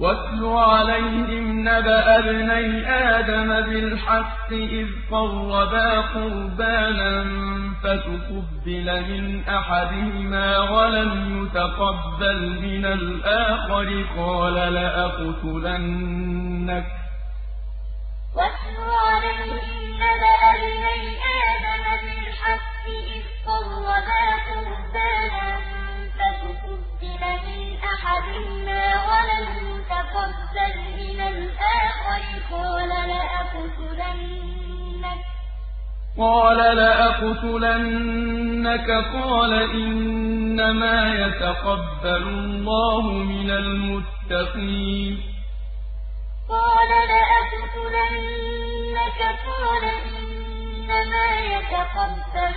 وَاتْلُ عَلَيْهِمْ نَبَأَ ابْنَيْ آدَمَ بِالْحَقِّ إِذْ قَرَّبَا قُرْبَانًا فَتُقُبِّلَ مِنْ أَحَدِهِمَا وَلَمْ يُتَقَبَّلْ مِنَ الْآخَرِ قَالَ لَأَقْتُلَنَّكَ ۖ قَالَ لَأَقْتُلَنَّكَ ۖ قَالَ إِنَّمَا يَتَقَبَّلُ اللَّهُ مِنَ الْمُتَّقِينَ. قَالَ لَأَقْتُلَنَّكَ ۖ قَالَ إِنَّمَا يَتَقَبَّلُ